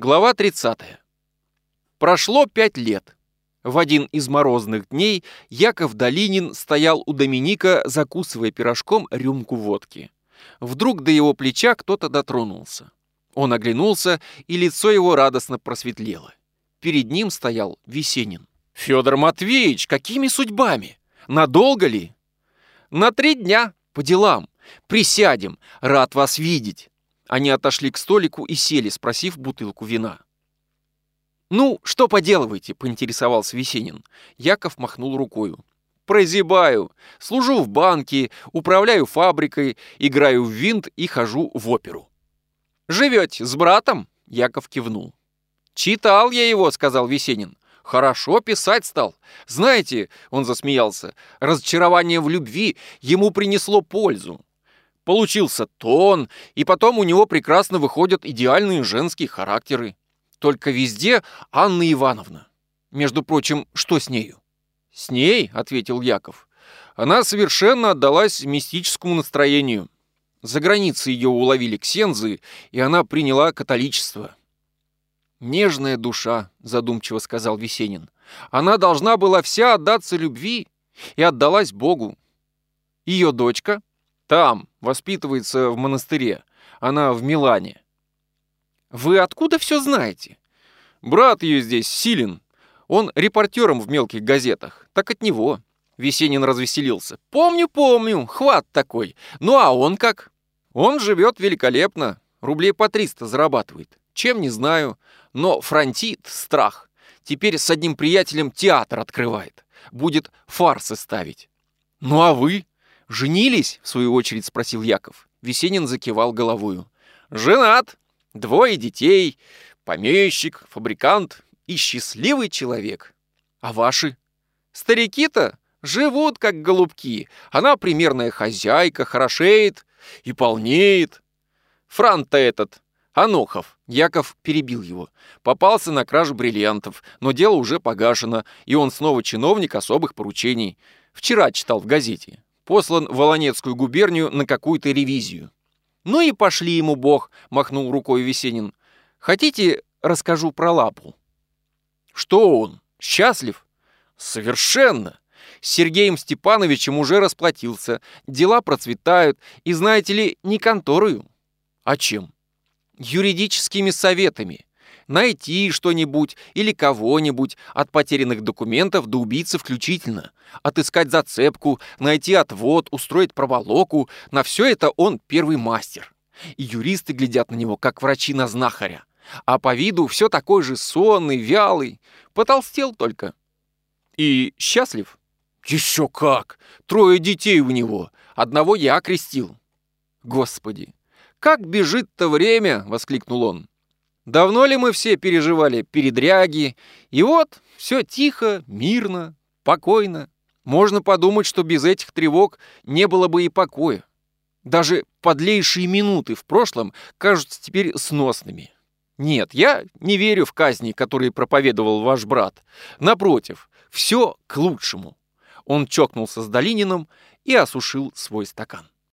Глава 30. Прошло пять лет. В один из морозных дней Яков Долинин стоял у Доминика, закусывая пирожком рюмку водки. Вдруг до его плеча кто-то дотронулся. Он оглянулся, и лицо его радостно просветлело. Перед ним стоял Весенин. «Федор Матвеевич, какими судьбами? Надолго ли?» «На три дня, по делам. Присядем, рад вас видеть». Они отошли к столику и сели, спросив бутылку вина. «Ну, что поделываете?» — поинтересовался Весенин. Яков махнул рукою. «Прозябаю. Служу в банке, управляю фабрикой, играю в винт и хожу в оперу». «Живете с братом?» — Яков кивнул. «Читал я его», — сказал Весенин. «Хорошо писать стал. Знаете, — он засмеялся, — разочарование в любви ему принесло пользу. Получился тон, и потом у него прекрасно выходят идеальные женские характеры. Только везде Анна Ивановна. Между прочим, что с нею? «С ней», — ответил Яков. «Она совершенно отдалась мистическому настроению. За границей ее уловили ксензы, и она приняла католичество». «Нежная душа», — задумчиво сказал Весенин. «Она должна была вся отдаться любви и отдалась Богу. Ее дочка там, воспитывается в монастыре. Она в Милане. Вы откуда все знаете? Брат ее здесь, Силин. Он репортером в мелких газетах. Так от него. Весенин развеселился. Помню, помню, хват такой. Ну а он как? Он живет великолепно. Рублей по 300 зарабатывает. Чем, не знаю. Но фронтит, страх. Теперь с одним приятелем театр открывает. Будет фарсы ставить. Ну а вы? «Женились?» — в свою очередь спросил Яков. Весенин закивал головою. «Женат, двое детей, помещик, фабрикант и счастливый человек. А ваши? Старики-то живут как голубки. Она примерная хозяйка, хорошеет и полнеет. Франт-то этот, Анохов, Яков перебил его. Попался на кражу бриллиантов, но дело уже погашено, и он снова чиновник особых поручений. Вчера читал в газете послан в Волонецкую губернию на какую-то ревизию. «Ну и пошли ему бог», — махнул рукой Весенин. «Хотите, расскажу про лапу?» «Что он? Счастлив?» «Совершенно!» С Сергеем Степановичем уже расплатился, дела процветают, и, знаете ли, не конторою. А чем? Юридическими советами найти что-нибудь или кого-нибудь, от потерянных документов до убийцы включительно, отыскать зацепку, найти отвод, устроить проволоку, на все это он первый мастер. И юристы глядят на него, как врачи на знахаря. А по виду все такой же сонный, вялый, потолстел только. И счастлив? Еще как! Трое детей у него, одного я крестил. Господи, как бежит-то время, воскликнул он. Давно ли мы все переживали передряги? И вот все тихо, мирно, покойно. Можно подумать, что без этих тревог не было бы и покоя. Даже подлейшие минуты в прошлом кажутся теперь сносными. Нет, я не верю в казни, которые проповедовал ваш брат. Напротив, все к лучшему. Он чокнулся с Долининым и осушил свой стакан.